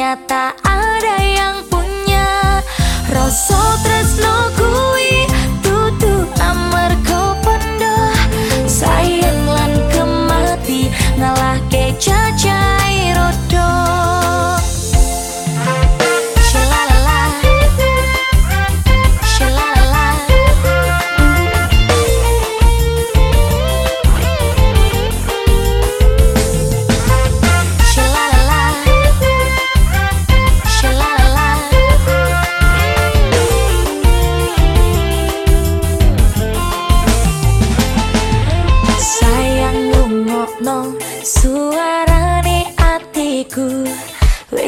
ternyata ada yang punya rasa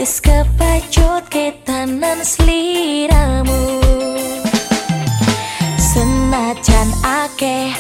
wis kepacut ketenan sliramu senajan akeh